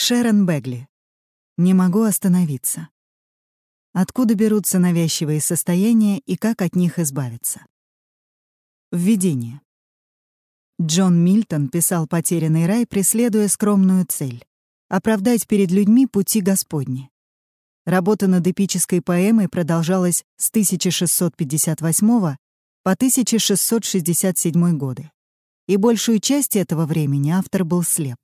Шерон Бегли. Не могу остановиться. Откуда берутся навязчивые состояния и как от них избавиться? Введение. Джон Мильтон писал «Потерянный рай», преследуя скромную цель — оправдать перед людьми пути Господни. Работа над эпической поэмой продолжалась с 1658 по 1667 годы, и большую часть этого времени автор был слеп.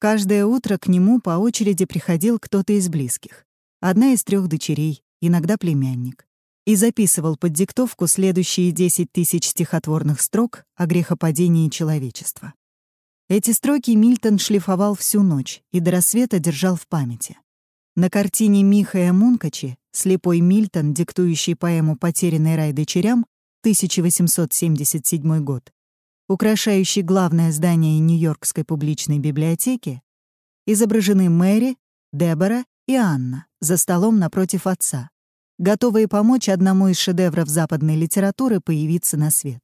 Каждое утро к нему по очереди приходил кто-то из близких, одна из трех дочерей, иногда племянник, и записывал под диктовку следующие 10 тысяч стихотворных строк о грехопадении человечества. Эти строки Мильтон шлифовал всю ночь и до рассвета держал в памяти. На картине Михая Мункачи слепой Мильтон, диктующий поэму «Потерянный рай дочерям» 1877 год, украшающий главное здание Нью-Йоркской публичной библиотеки, изображены Мэри, Дебора и Анна за столом напротив отца, готовые помочь одному из шедевров западной литературы появиться на свет.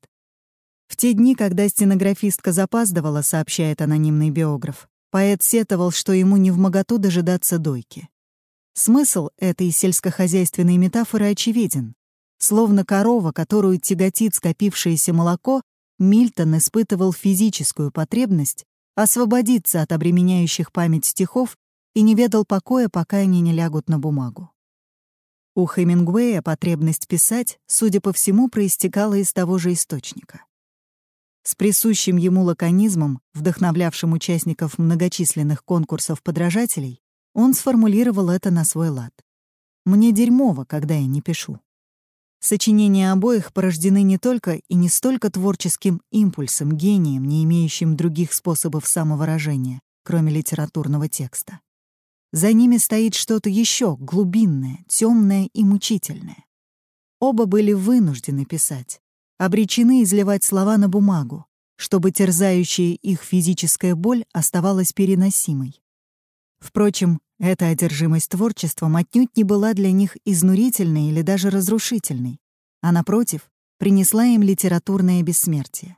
В те дни, когда стенографистка запаздывала, сообщает анонимный биограф, поэт сетовал, что ему не в моготу дожидаться дойки. Смысл этой сельскохозяйственной метафоры очевиден. Словно корова, которую тяготит скопившееся молоко, Мильтон испытывал физическую потребность освободиться от обременяющих память стихов и не ведал покоя, пока они не лягут на бумагу. У Хемингуэя потребность писать, судя по всему, проистекала из того же источника. С присущим ему лаконизмом, вдохновлявшим участников многочисленных конкурсов подражателей, он сформулировал это на свой лад. «Мне дерьмово, когда я не пишу». Сочинения обоих порождены не только и не столько творческим импульсом, гением, не имеющим других способов самовыражения, кроме литературного текста. За ними стоит что-то еще глубинное, темное и мучительное. Оба были вынуждены писать, обречены изливать слова на бумагу, чтобы терзающая их физическая боль оставалась переносимой. Впрочем, эта одержимость творчеством отнюдь не была для них изнурительной или даже разрушительной, а, напротив, принесла им литературное бессмертие.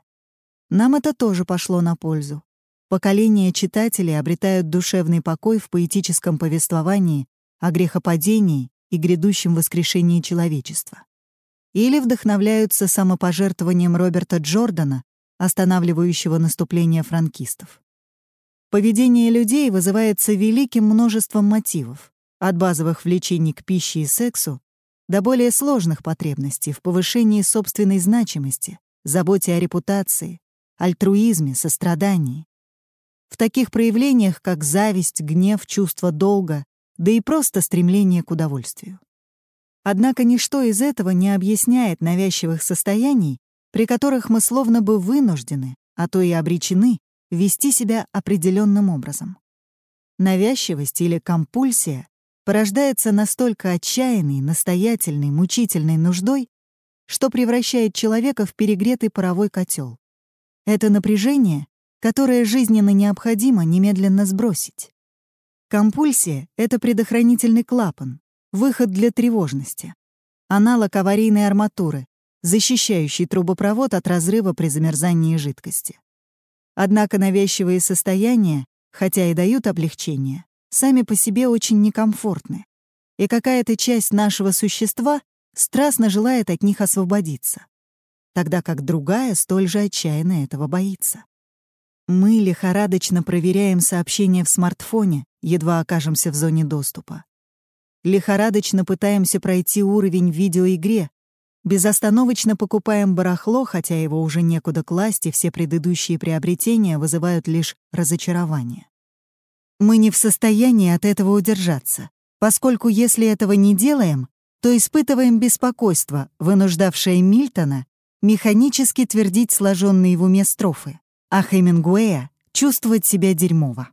Нам это тоже пошло на пользу. Поколения читателей обретают душевный покой в поэтическом повествовании о грехопадении и грядущем воскрешении человечества. Или вдохновляются самопожертвованием Роберта Джордана, останавливающего наступление франкистов. Поведение людей вызывается великим множеством мотивов, от базовых влечений к пище и сексу до более сложных потребностей в повышении собственной значимости, заботе о репутации, альтруизме, сострадании. В таких проявлениях, как зависть, гнев, чувство долга, да и просто стремление к удовольствию. Однако ничто из этого не объясняет навязчивых состояний, при которых мы словно бы вынуждены, а то и обречены вести себя определенным образом. Навязчивость или компульсия порождается настолько отчаянной, настоятельной, мучительной нуждой, что превращает человека в перегретый паровой котел. Это напряжение, которое жизненно необходимо немедленно сбросить. Компульсия — это предохранительный клапан, выход для тревожности, аналог аварийной арматуры, защищающий трубопровод от разрыва при замерзании жидкости. Однако навязчивые состояния, хотя и дают облегчение, сами по себе очень некомфортны, и какая-то часть нашего существа страстно желает от них освободиться, тогда как другая столь же отчаянно этого боится. Мы лихорадочно проверяем сообщения в смартфоне, едва окажемся в зоне доступа. Лихорадочно пытаемся пройти уровень в видеоигре, Безостановочно покупаем барахло, хотя его уже некуда класть, и все предыдущие приобретения вызывают лишь разочарование. Мы не в состоянии от этого удержаться, поскольку если этого не делаем, то испытываем беспокойство, вынуждавшее Мильтона механически твердить сложенные в уме строфы, а Хемингуэя — чувствовать себя дерьмово.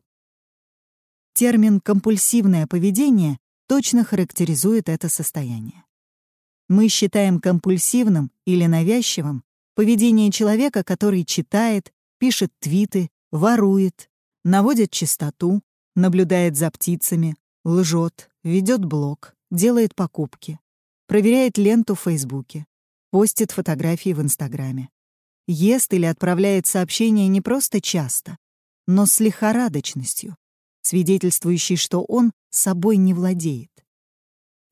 Термин «компульсивное поведение» точно характеризует это состояние. Мы считаем компульсивным или навязчивым поведение человека, который читает, пишет твиты, ворует, наводит чистоту, наблюдает за птицами, лжет, ведет блог, делает покупки, проверяет ленту в Фейсбуке, постит фотографии в Инстаграме, ест или отправляет сообщения не просто часто, но с лихорадочностью, свидетельствующий, что он собой не владеет.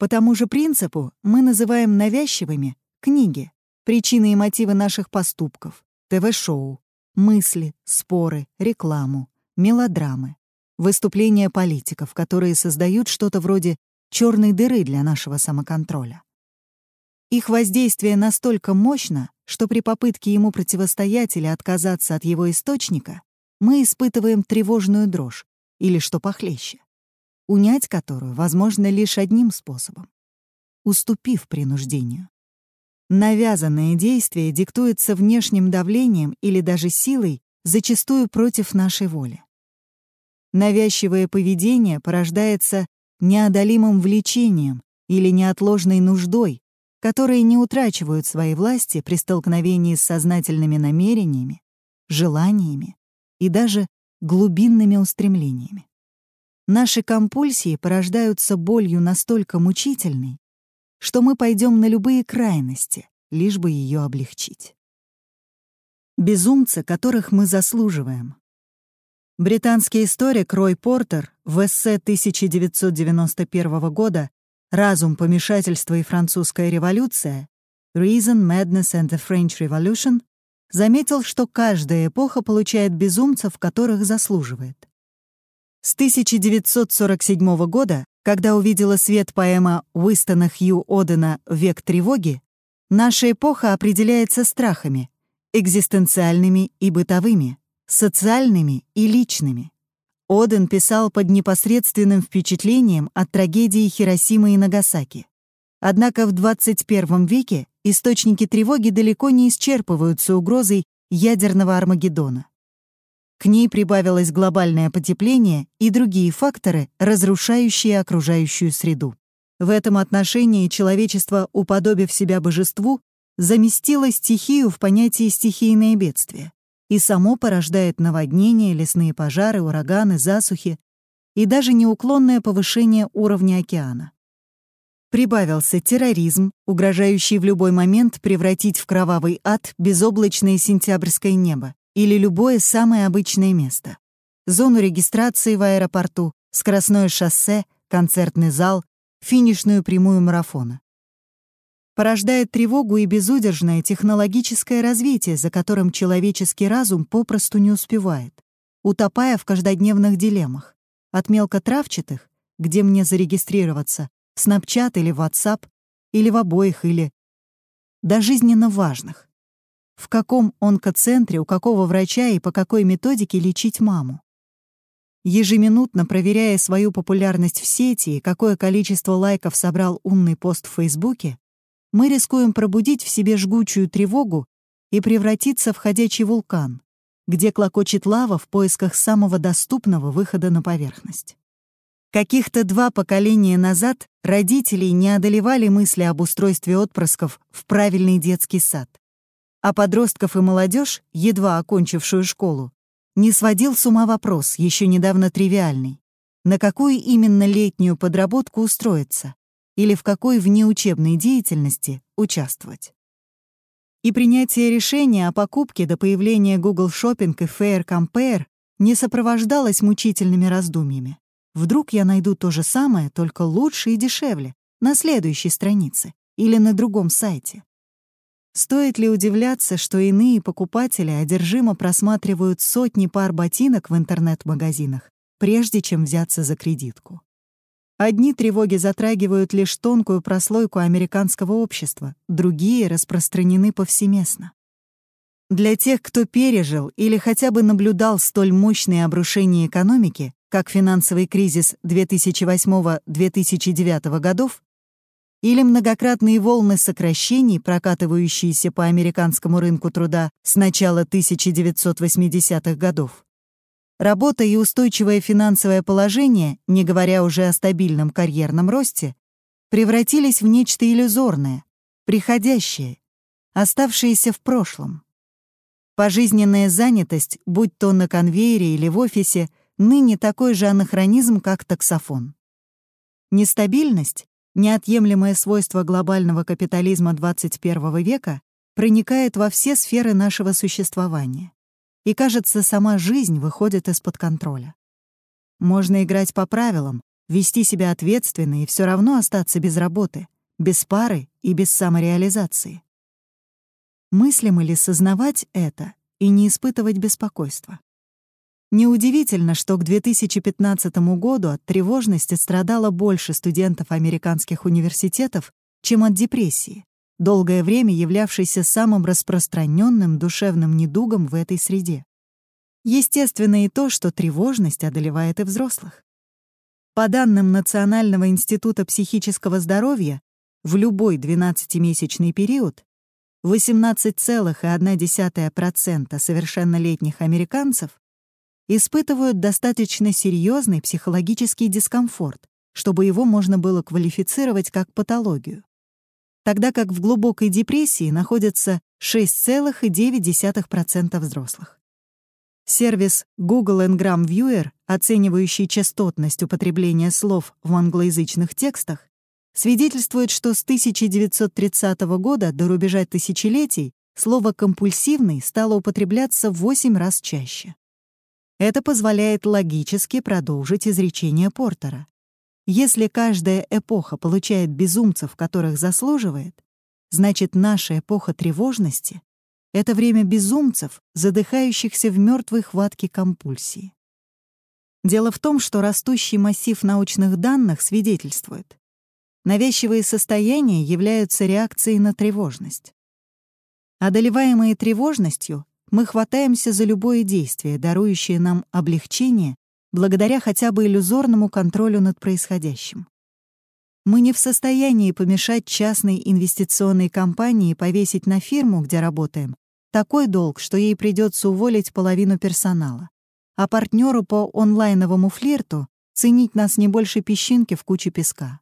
По тому же принципу мы называем навязчивыми книги, причины и мотивы наших поступков, ТВ-шоу, мысли, споры, рекламу, мелодрамы, выступления политиков, которые создают что-то вроде черной дыры для нашего самоконтроля. Их воздействие настолько мощно, что при попытке ему противостоять или отказаться от его источника мы испытываем тревожную дрожь, или что похлеще, унять которую возможно лишь одним способом — уступив принуждению. Навязанное действие диктуется внешним давлением или даже силой, зачастую против нашей воли. Навязчивое поведение порождается неодолимым влечением или неотложной нуждой, которые не утрачивают своей власти при столкновении с сознательными намерениями, желаниями и даже глубинными устремлениями. Наши компульсии порождаются болью настолько мучительной, что мы пойдем на любые крайности, лишь бы ее облегчить. Безумцы, которых мы заслуживаем. Британский историк Рой Портер в эссе 1991 года «Разум, помешательство и французская революция» Reason, Madness and the French Revolution заметил, что каждая эпоха получает безумцев, которых заслуживает. С 1947 года, когда увидела свет поэма Уистона Хью Одена «Век тревоги», наша эпоха определяется страхами, экзистенциальными и бытовыми, социальными и личными. Оден писал под непосредственным впечатлением от трагедии Хиросимы и Нагасаки. Однако в 21 веке источники тревоги далеко не исчерпываются угрозой ядерного Армагеддона. К ней прибавилось глобальное потепление и другие факторы, разрушающие окружающую среду. В этом отношении человечество, уподобив себя божеству, заместило стихию в понятии стихийное бедствие и само порождает наводнения, лесные пожары, ураганы, засухи и даже неуклонное повышение уровня океана. Прибавился терроризм, угрожающий в любой момент превратить в кровавый ад безоблачное сентябрьское небо или любое самое обычное место. Зону регистрации в аэропорту, скоростное шоссе, концертный зал, финишную прямую марафона порождает тревогу и безудержное технологическое развитие, за которым человеческий разум попросту не успевает, утопая в каждодневных дилеммах. От мелкотравчатых, где мне зарегистрироваться, в Snapchat или WhatsApp, или в обоих, или до жизненно важных. В каком онкоцентре, у какого врача и по какой методике лечить маму. Ежеминутно проверяя свою популярность в сети и какое количество лайков собрал умный пост в Фейсбуке, мы рискуем пробудить в себе жгучую тревогу и превратиться в ходячий вулкан, где клокочет лава в поисках самого доступного выхода на поверхность. Каких-то два поколения назад родителей не одолевали мысли об устройстве отпрысков в правильный детский сад, а подростков и молодежь, едва окончившую школу, не сводил с ума вопрос, еще недавно тривиальный, на какую именно летнюю подработку устроиться, или в какой внеучебной деятельности участвовать. И принятие решения о покупке до появления Google Shopping и Fair Compare не сопровождалось мучительными раздумьями. Вдруг я найду то же самое, только лучше и дешевле, на следующей странице или на другом сайте. Стоит ли удивляться, что иные покупатели одержимо просматривают сотни пар ботинок в интернет-магазинах, прежде чем взяться за кредитку? Одни тревоги затрагивают лишь тонкую прослойку американского общества, другие распространены повсеместно. Для тех, кто пережил или хотя бы наблюдал столь мощные обрушения экономики, как финансовый кризис 2008-2009 годов, или многократные волны сокращений, прокатывающиеся по американскому рынку труда с начала 1980-х годов, Работа и устойчивое финансовое положение, не говоря уже о стабильном карьерном росте, превратились в нечто иллюзорное, приходящее, оставшееся в прошлом. Пожизненная занятость, будь то на конвейере или в офисе, ныне такой же анахронизм, как таксофон. Нестабильность, неотъемлемое свойство глобального капитализма 21 века, проникает во все сферы нашего существования и, кажется, сама жизнь выходит из-под контроля. можно играть по правилам, вести себя ответственно и все равно остаться без работы, без пары и без самореализации. Мыслим ли сознавать это и не испытывать беспокойства? Неудивительно, что к 2015 году от тревожности страдало больше студентов американских университетов, чем от депрессии, долгое время являвшейся самым распространенным душевным недугом в этой среде. Естественно и то, что тревожность одолевает и взрослых. По данным Национального института психического здоровья, в любой 12-месячный период 18,1% совершеннолетних американцев испытывают достаточно серьезный психологический дискомфорт, чтобы его можно было квалифицировать как патологию, тогда как в глубокой депрессии находятся 6,9% взрослых. Сервис Google Ngram Viewer, оценивающий частотность употребления слов в англоязычных текстах, свидетельствует, что с 1930 года до рубежа тысячелетий слово «компульсивный» стало употребляться в 8 раз чаще. Это позволяет логически продолжить изречение Портера. Если каждая эпоха получает безумцев, которых заслуживает, значит, наша эпоха тревожности это время безумцев, задыхающихся в мертвой хватке компульсии. Дело в том, что растущий массив научных данных свидетельствует. Навязчивые состояния являются реакцией на тревожность. Одолеваемые тревожностью, мы хватаемся за любое действие, дарующее нам облегчение благодаря хотя бы иллюзорному контролю над происходящим. Мы не в состоянии помешать частной инвестиционной компании повесить на фирму, где работаем, такой долг, что ей придется уволить половину персонала. А партнеру по онлайновому флирту ценить нас не больше песчинки в куче песка.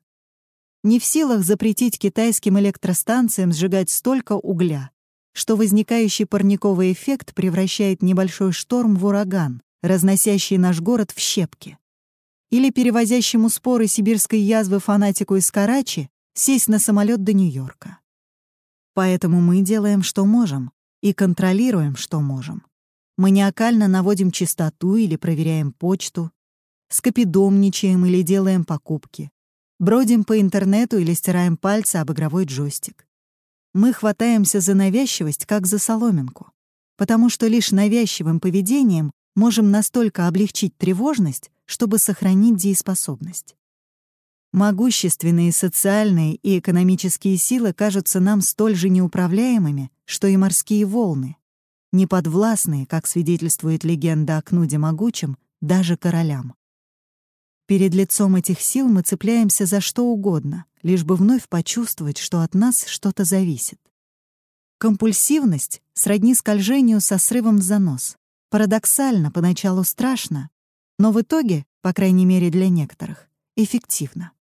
Не в силах запретить китайским электростанциям сжигать столько угля, что возникающий парниковый эффект превращает небольшой шторм в ураган, разносящий наш город в щепки. Или перевозящему споры сибирской язвы фанатику из Карачи сесть на самолет до Нью-Йорка. Поэтому мы делаем, что можем, и контролируем, что можем. Маниакально наводим чистоту или проверяем почту, скопидомничаем или делаем покупки, бродим по интернету или стираем пальцы об игровой джойстик. Мы хватаемся за навязчивость, как за соломинку, потому что лишь навязчивым поведением можем настолько облегчить тревожность, чтобы сохранить дееспособность. Могущественные социальные и экономические силы кажутся нам столь же неуправляемыми, что и морские волны, неподвластные, как свидетельствует легенда о Кнуде Могучем, даже королям. Перед лицом этих сил мы цепляемся за что угодно, лишь бы вновь почувствовать, что от нас что-то зависит. Компульсивность сродни скольжению со срывом в занос. Парадоксально, поначалу страшно, но в итоге, по крайней мере для некоторых, эффективно.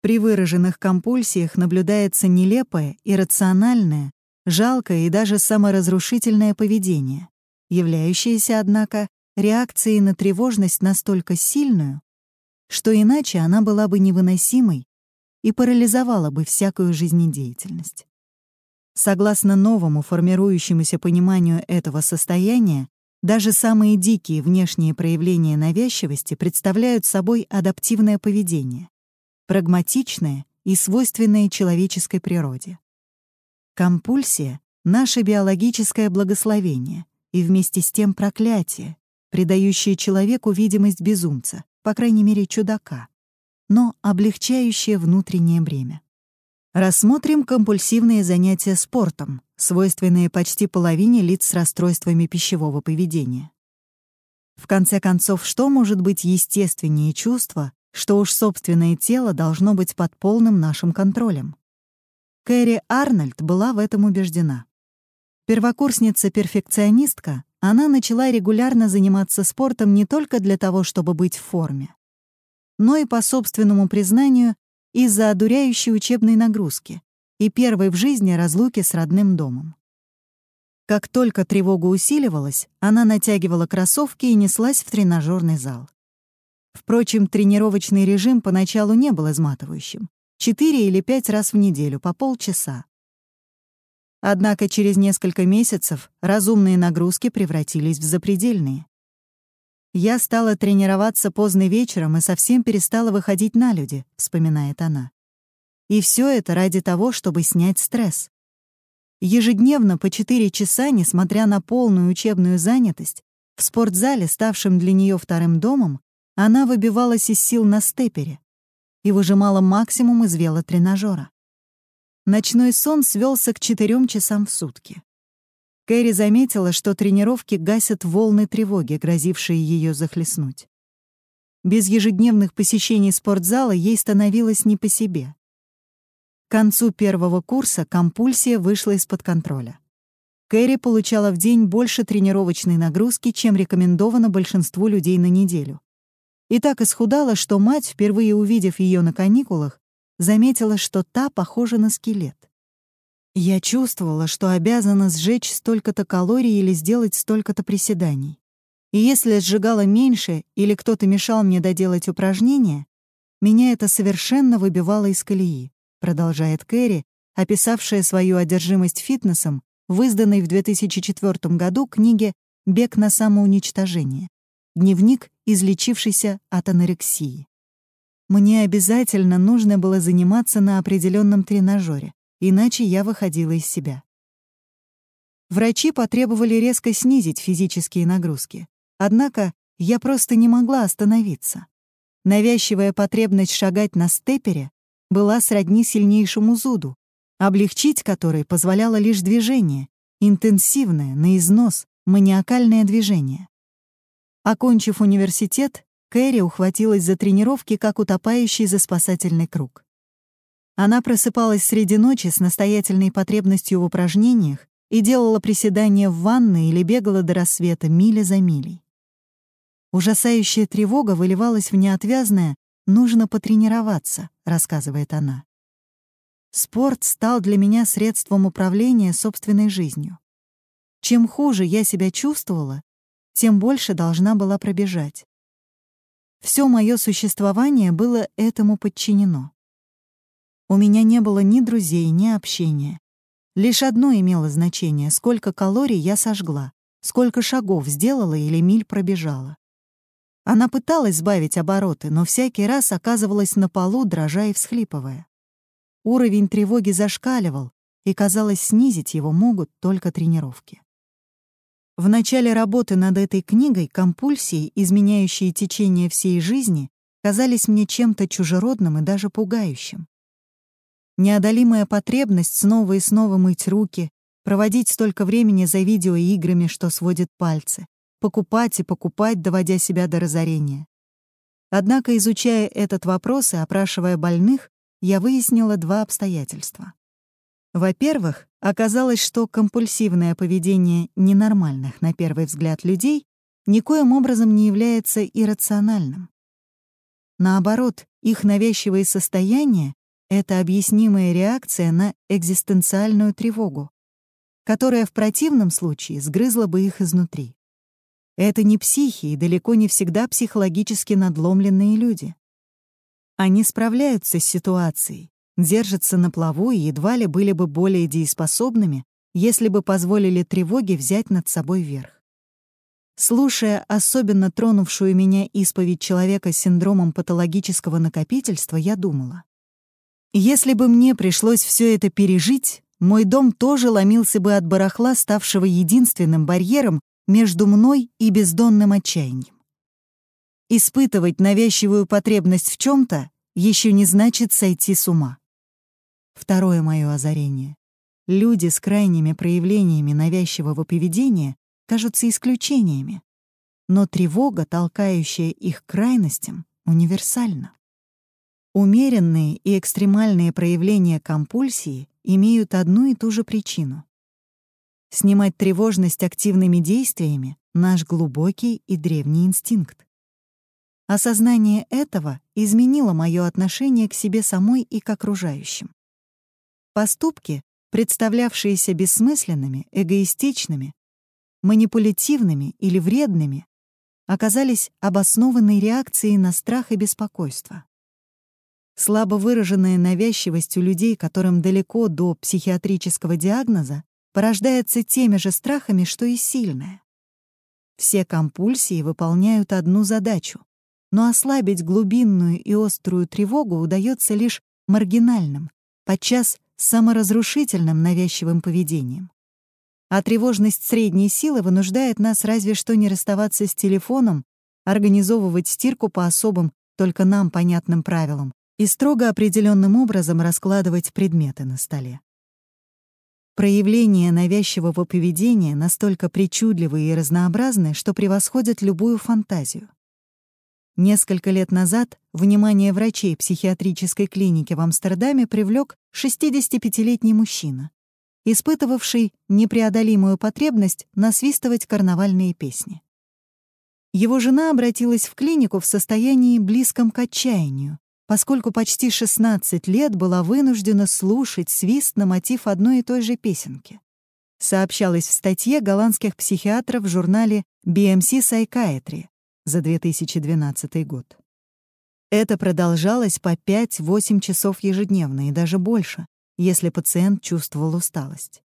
При выраженных компульсиях наблюдается нелепое, иррациональное, жалкое и даже саморазрушительное поведение, являющееся, однако, реакцией на тревожность настолько сильную, что иначе она была бы невыносимой и парализовала бы всякую жизнедеятельность. Согласно новому формирующемуся пониманию этого состояния, даже самые дикие внешние проявления навязчивости представляют собой адаптивное поведение, прагматичное и свойственное человеческой природе. Компульсия — наше биологическое благословение и вместе с тем проклятие, придающее человеку видимость безумца, по крайней мере чудака, но облегчающее внутреннее бремя. Рассмотрим компульсивные занятия спортом, свойственные почти половине лиц с расстройствами пищевого поведения. В конце концов, что может быть естественнее чувства, что уж собственное тело должно быть под полным нашим контролем. Кэрри Арнольд была в этом убеждена. Первокурсница-перфекционистка, она начала регулярно заниматься спортом не только для того, чтобы быть в форме, но и, по собственному признанию, из-за одуряющей учебной нагрузки и первой в жизни разлуки с родным домом. Как только тревога усиливалась, она натягивала кроссовки и неслась в тренажерный зал. Впрочем, тренировочный режим поначалу не был изматывающим. Четыре или пять раз в неделю, по полчаса. Однако через несколько месяцев разумные нагрузки превратились в запредельные. «Я стала тренироваться поздно вечером и совсем перестала выходить на люди», — вспоминает она. И все это ради того, чтобы снять стресс. Ежедневно по 4 часа, несмотря на полную учебную занятость, в спортзале, ставшем для нее вторым домом, она выбивалась из сил на степере и выжимала максимум из велотренажера. Ночной сон свелся к 4 часам в сутки. Кэрри заметила, что тренировки гасят волны тревоги, грозившие ее захлестнуть. Без ежедневных посещений спортзала ей становилось не по себе. К концу первого курса компульсия вышла из-под контроля. Кэрри получала в день больше тренировочной нагрузки, чем рекомендовано большинству людей на неделю. И так исхудала, что мать, впервые увидев ее на каникулах, заметила, что та похожа на скелет. Я чувствовала, что обязана сжечь столько-то калорий или сделать столько-то приседаний. И если сжигала меньше или кто-то мешал мне доделать упражнения, меня это совершенно выбивало из колеи продолжает Кэрри, описавшая свою одержимость фитнесом в изданной в 2004 году книге «Бег на самоуничтожение. Дневник, излечившийся от анорексии». Мне обязательно нужно было заниматься на определенном тренажере, иначе я выходила из себя. Врачи потребовали резко снизить физические нагрузки. Однако я просто не могла остановиться. Навязчивая потребность шагать на степере была сродни сильнейшему зуду, облегчить который позволяло лишь движение, интенсивное, на износ, маниакальное движение. Окончив университет, Кэрри ухватилась за тренировки, как утопающий за спасательный круг. Она просыпалась среди ночи с настоятельной потребностью в упражнениях и делала приседания в ванной или бегала до рассвета миля за милей. Ужасающая тревога выливалась в неотвязное «нужно потренироваться», — рассказывает она. Спорт стал для меня средством управления собственной жизнью. Чем хуже я себя чувствовала, тем больше должна была пробежать. Все мое существование было этому подчинено. У меня не было ни друзей, ни общения. Лишь одно имело значение — сколько калорий я сожгла, сколько шагов сделала или миль пробежала. Она пыталась сбавить обороты, но всякий раз оказывалась на полу, дрожа и всхлипывая. Уровень тревоги зашкаливал, и, казалось, снизить его могут только тренировки. В начале работы над этой книгой компульсии, изменяющие течение всей жизни, казались мне чем-то чужеродным и даже пугающим. Неодолимая потребность снова и снова мыть руки, проводить столько времени за видеоиграми, что сводит пальцы, покупать и покупать, доводя себя до разорения. Однако, изучая этот вопрос и опрашивая больных, я выяснила два обстоятельства. Во-первых, оказалось, что компульсивное поведение ненормальных, на первый взгляд, людей никоим образом не является иррациональным. Наоборот, их навязчивые состояния — это объяснимая реакция на экзистенциальную тревогу, которая в противном случае сгрызла бы их изнутри. Это не психи и далеко не всегда психологически надломленные люди. Они справляются с ситуацией, держатся на плаву и едва ли были бы более дееспособными, если бы позволили тревоге взять над собой верх. Слушая особенно тронувшую меня исповедь человека с синдромом патологического накопительства, я думала, если бы мне пришлось все это пережить, мой дом тоже ломился бы от барахла, ставшего единственным барьером между мной и бездонным отчаянием. Испытывать навязчивую потребность в чем то еще не значит сойти с ума. Второе мое озарение. Люди с крайними проявлениями навязчивого поведения кажутся исключениями, но тревога, толкающая их к крайностям, универсальна. Умеренные и экстремальные проявления компульсии имеют одну и ту же причину Снимать тревожность активными действиями — наш глубокий и древний инстинкт. Осознание этого изменило мое отношение к себе самой и к окружающим. Поступки, представлявшиеся бессмысленными, эгоистичными, манипулятивными или вредными, оказались обоснованной реакцией на страх и беспокойство. Слабо выраженная навязчивость у людей, которым далеко до психиатрического диагноза, порождается теми же страхами, что и сильная. Все компульсии выполняют одну задачу, но ослабить глубинную и острую тревогу удается лишь маргинальным, подчас саморазрушительным навязчивым поведением. А тревожность средней силы вынуждает нас разве что не расставаться с телефоном, организовывать стирку по особым, только нам понятным правилам и строго определенным образом раскладывать предметы на столе. Проявления навязчивого поведения настолько причудливы и разнообразны, что превосходят любую фантазию. Несколько лет назад внимание врачей психиатрической клиники в Амстердаме привлек 65-летний мужчина, испытывавший непреодолимую потребность насвистывать карнавальные песни. Его жена обратилась в клинику в состоянии близком к отчаянию, поскольку почти 16 лет была вынуждена слушать свист на мотив одной и той же песенки. Сообщалось в статье голландских психиатров в журнале BMC Psychiatry за 2012 год. Это продолжалось по 5-8 часов ежедневно и даже больше, если пациент чувствовал усталость.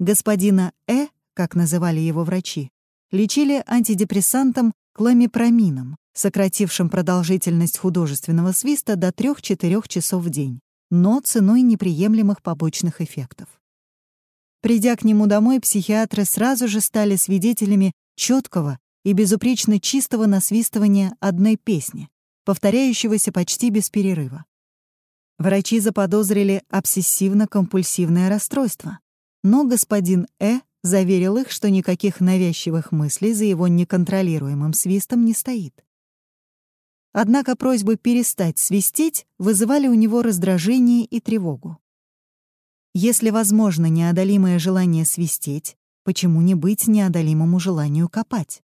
Господина Э, как называли его врачи, лечили антидепрессантом кламипромином, сократившим продолжительность художественного свиста до 3-4 часов в день, но ценой неприемлемых побочных эффектов. Придя к нему домой, психиатры сразу же стали свидетелями четкого и безупречно чистого насвистывания одной песни, повторяющегося почти без перерыва. Врачи заподозрили обсессивно-компульсивное расстройство, но господин Э заверил их, что никаких навязчивых мыслей за его неконтролируемым свистом не стоит. Однако просьбы перестать свистеть вызывали у него раздражение и тревогу. Если возможно неодолимое желание свистеть, почему не быть неодолимому желанию копать?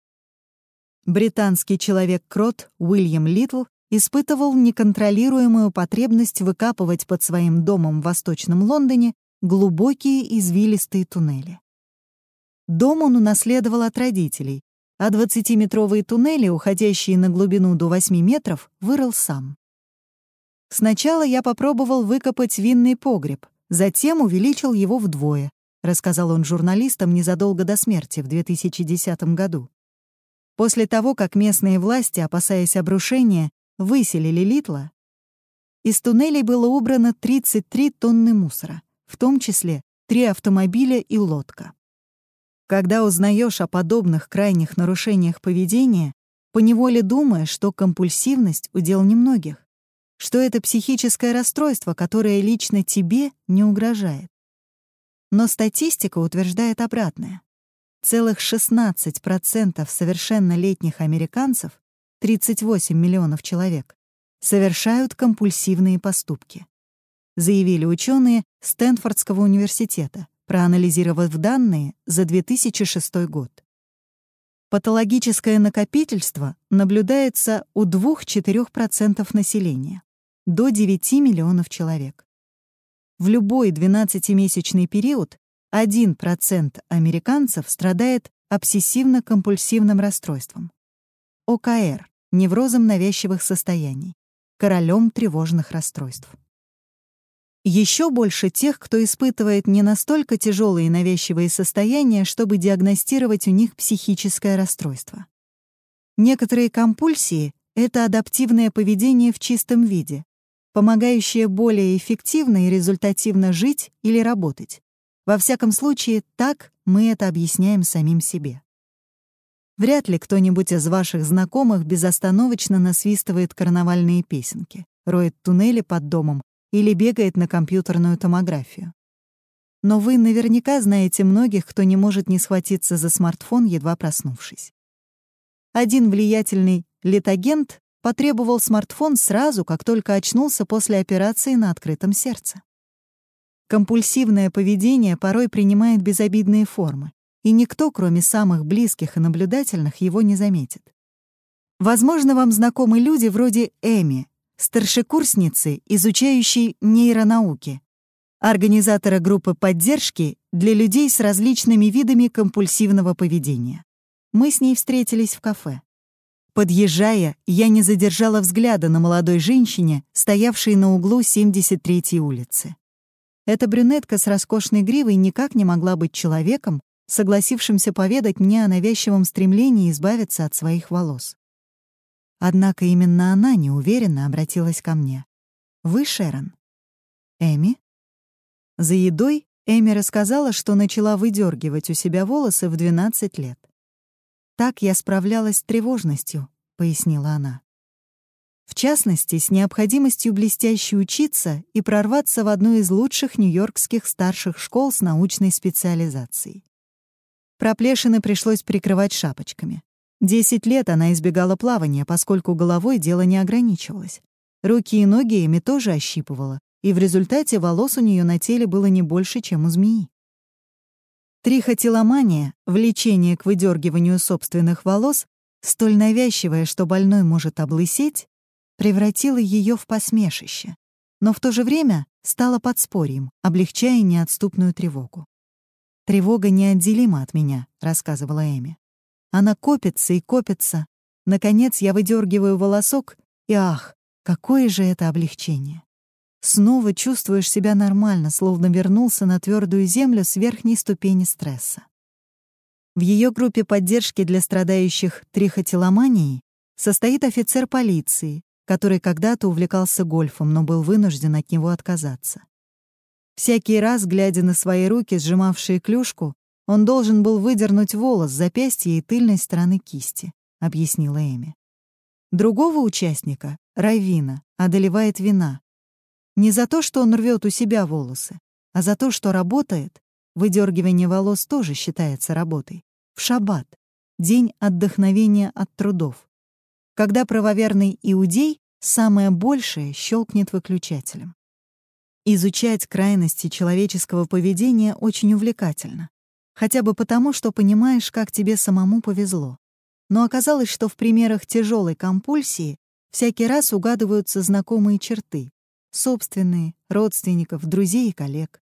Британский человек-крот Уильям Литл испытывал неконтролируемую потребность выкапывать под своим домом в Восточном Лондоне глубокие извилистые туннели. Дом он унаследовал от родителей, а 20-метровые туннели, уходящие на глубину до 8 метров, вырыл сам. Сначала я попробовал выкопать винный погреб, затем увеличил его вдвое, рассказал он журналистам незадолго до смерти в 2010 году. После того, как местные власти, опасаясь обрушения, выселили Литла, из туннелей было убрано 33 тонны мусора, в том числе три автомобиля и лодка. Когда узнаешь о подобных крайних нарушениях поведения, поневоле думаешь, что компульсивность — удел немногих, что это психическое расстройство, которое лично тебе не угрожает. Но статистика утверждает обратное. Целых 16% совершеннолетних американцев, 38 миллионов человек, совершают компульсивные поступки, заявили ученые Стэнфордского университета проанализировав данные за 2006 год. Патологическое накопительство наблюдается у 2-4% населения, до 9 миллионов человек. В любой 12-месячный период 1% американцев страдает обсессивно-компульсивным расстройством, ОКР, неврозом навязчивых состояний, королем тревожных расстройств. Еще больше тех, кто испытывает не настолько тяжелые и навязчивые состояния, чтобы диагностировать у них психическое расстройство. Некоторые компульсии — это адаптивное поведение в чистом виде, помогающее более эффективно и результативно жить или работать. Во всяком случае, так мы это объясняем самим себе. Вряд ли кто-нибудь из ваших знакомых безостановочно насвистывает карнавальные песенки, роет туннели под домом или бегает на компьютерную томографию. Но вы наверняка знаете многих, кто не может не схватиться за смартфон, едва проснувшись. Один влиятельный летагент потребовал смартфон сразу, как только очнулся после операции на открытом сердце. Компульсивное поведение порой принимает безобидные формы, и никто, кроме самых близких и наблюдательных, его не заметит. Возможно, вам знакомы люди вроде Эми, старшекурсницы, изучающей нейронауки, организатора группы поддержки для людей с различными видами компульсивного поведения. Мы с ней встретились в кафе. Подъезжая, я не задержала взгляда на молодой женщине, стоявшей на углу 73-й улицы. Эта брюнетка с роскошной гривой никак не могла быть человеком, согласившимся поведать мне о навязчивом стремлении избавиться от своих волос. Однако именно она неуверенно обратилась ко мне. «Вы Шерон?» «Эми?» За едой Эми рассказала, что начала выдергивать у себя волосы в 12 лет. «Так я справлялась с тревожностью», — пояснила она. В частности, с необходимостью блестяще учиться и прорваться в одну из лучших нью-йоркских старших школ с научной специализацией. Проплешины пришлось прикрывать шапочками. Десять лет она избегала плавания, поскольку головой дело не ограничивалось. Руки и ноги Эми тоже ощипывала, и в результате волос у нее на теле было не больше, чем у змеи. Трихотиломания, влечение к выдергиванию собственных волос, столь навязчивое, что больной может облысеть, превратило ее в посмешище, но в то же время стало подспорьем, облегчая неотступную тревогу. «Тревога неотделима от меня», — рассказывала Эми. Она копится и копится. Наконец я выдергиваю волосок, и ах, какое же это облегчение. Снова чувствуешь себя нормально, словно вернулся на твердую землю с верхней ступени стресса. В ее группе поддержки для страдающих трихотиломанией состоит офицер полиции, который когда-то увлекался гольфом, но был вынужден от него отказаться. Всякий раз, глядя на свои руки, сжимавшие клюшку, он должен был выдернуть волос с запястья и тыльной стороны кисти, объяснила Эми. Другого участника, Равина, одолевает вина. Не за то, что он рвет у себя волосы, а за то, что работает. Выдергивание волос тоже считается работой. В шаббат, день отдохновения от трудов. Когда правоверный иудей самое большее щелкнет выключателем. Изучать крайности человеческого поведения очень увлекательно. Хотя бы потому, что понимаешь, как тебе самому повезло. Но оказалось, что в примерах тяжелой компульсии всякий раз угадываются знакомые черты — собственные, родственников, друзей и коллег.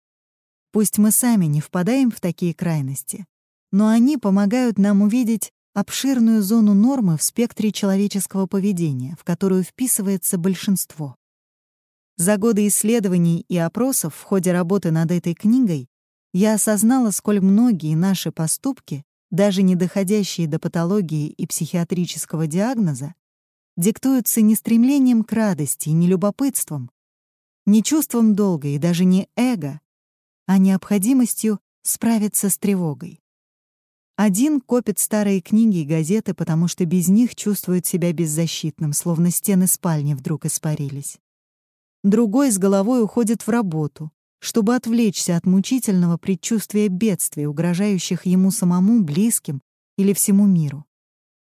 Пусть мы сами не впадаем в такие крайности, но они помогают нам увидеть обширную зону нормы в спектре человеческого поведения, в которую вписывается большинство. За годы исследований и опросов в ходе работы над этой книгой я осознала, сколь многие наши поступки, даже не доходящие до патологии и психиатрического диагноза, диктуются не стремлением к радости и не любопытством, не чувством долга и даже не эго, а необходимостью справиться с тревогой. Один копит старые книги и газеты, потому что без них чувствует себя беззащитным, словно стены спальни вдруг испарились. Другой с головой уходит в работу, чтобы отвлечься от мучительного предчувствия бедствий, угрожающих ему самому, близким или всему миру.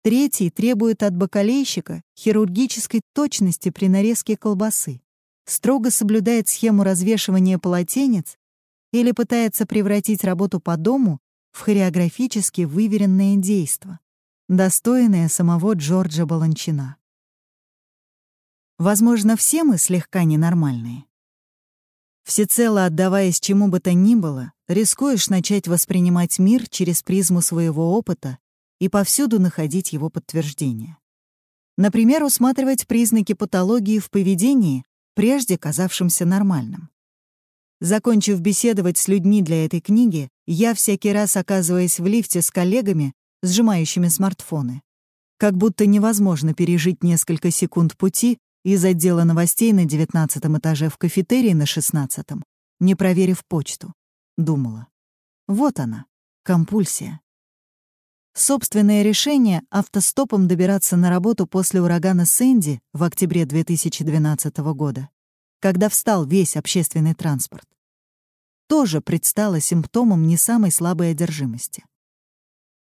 Третий требует от бакалейщика хирургической точности при нарезке колбасы, строго соблюдает схему развешивания полотенец или пытается превратить работу по дому в хореографически выверенное действо, достойное самого Джорджа Баланчина. Возможно, все мы слегка ненормальные. Всецело отдаваясь чему бы то ни было, рискуешь начать воспринимать мир через призму своего опыта и повсюду находить его подтверждение. Например, усматривать признаки патологии в поведении, прежде казавшимся нормальным. Закончив беседовать с людьми для этой книги, я всякий раз оказываясь в лифте с коллегами, сжимающими смартфоны. Как будто невозможно пережить несколько секунд пути из отдела новостей на девятнадцатом этаже в кафетерии на шестнадцатом, не проверив почту. Думала. Вот она, компульсия. Собственное решение автостопом добираться на работу после урагана Сэнди в октябре 2012 года, когда встал весь общественный транспорт, тоже предстало симптомом не самой слабой одержимости.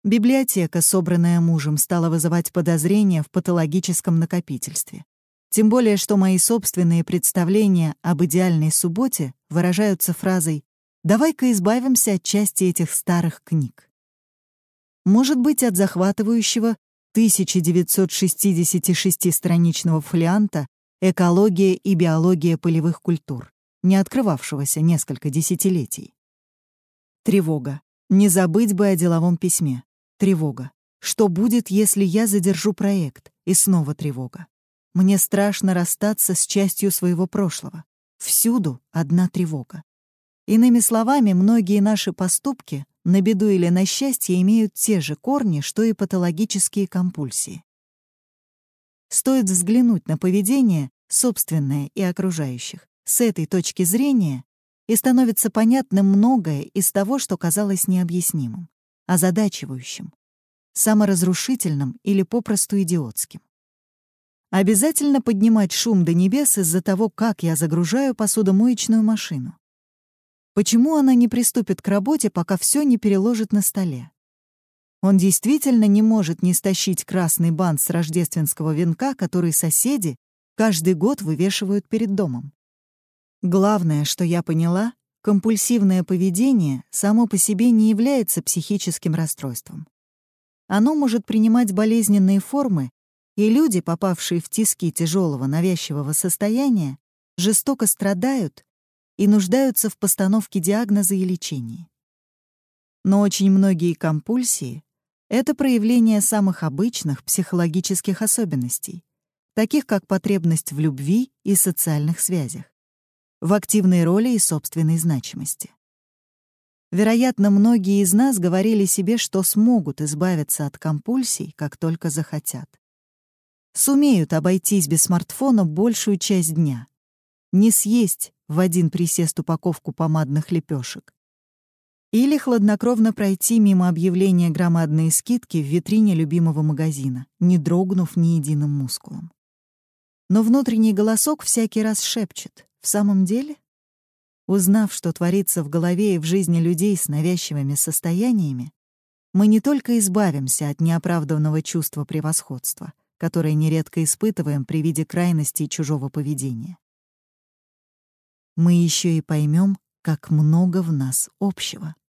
Библиотека, собранная мужем, стала вызывать подозрения в патологическом накопительстве. Тем более, что мои собственные представления об идеальной субботе выражаются фразой «давай-ка избавимся от части этих старых книг». Может быть, от захватывающего 1966-страничного фолианта «Экология и биология полевых культур», не открывавшегося несколько десятилетий. Тревога. Не забыть бы о деловом письме. Тревога. Что будет, если я задержу проект? И снова тревога. Мне страшно расстаться с частью своего прошлого. Всюду одна тревога. Иными словами, многие наши поступки на беду или на счастье имеют те же корни, что и патологические компульсии. Стоит взглянуть на поведение, собственное и окружающих, с этой точки зрения, и становится понятным многое из того, что казалось необъяснимым, озадачивающим, саморазрушительным или попросту идиотским. Обязательно поднимать шум до небес из-за того, как я загружаю посудомоечную машину. Почему она не приступит к работе, пока все не переложит на столе? Он действительно не может не стащить красный бант с рождественского венка, который соседи каждый год вывешивают перед домом. Главное, что я поняла, компульсивное поведение само по себе не является психическим расстройством. Оно может принимать болезненные формы, и люди, попавшие в тиски тяжелого навязчивого состояния, жестоко страдают и нуждаются в постановке диагноза и лечении. Но очень многие компульсии — это проявление самых обычных психологических особенностей, таких как потребность в любви и социальных связях в активной роли и собственной значимости. Вероятно, многие из нас говорили себе, что смогут избавиться от компульсий, как только захотят. Сумеют обойтись без смартфона большую часть дня. Не съесть в один присест упаковку помадных лепешек. Или хладнокровно пройти мимо объявления громадной скидки в витрине любимого магазина, не дрогнув ни единым мускулом. Но внутренний голосок всякий раз шепчет в самом деле? Узнав, что творится в голове и в жизни людей с навязчивыми состояниями, мы не только избавимся от неоправданного чувства превосходства, которое нередко испытываем при виде крайностей чужого поведения. Мы еще и поймем, как много в нас общего.